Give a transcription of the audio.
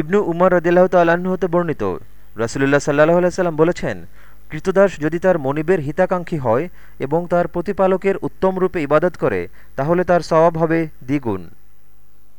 ইবনু উমর রদিল্লাহ হতে বর্ণিত। রসুলুল্লাহ সাল্লাহ সাল্লাম বলেছেন, কৃতদাস যদি তার মনিবের হিতাকাঙ্ক্ষী হয় এবং তার প্রতিপালকের উত্তম রূপে ইবাদত করে, তাহলে তার স্বভাব হবে দ্বিগুণ।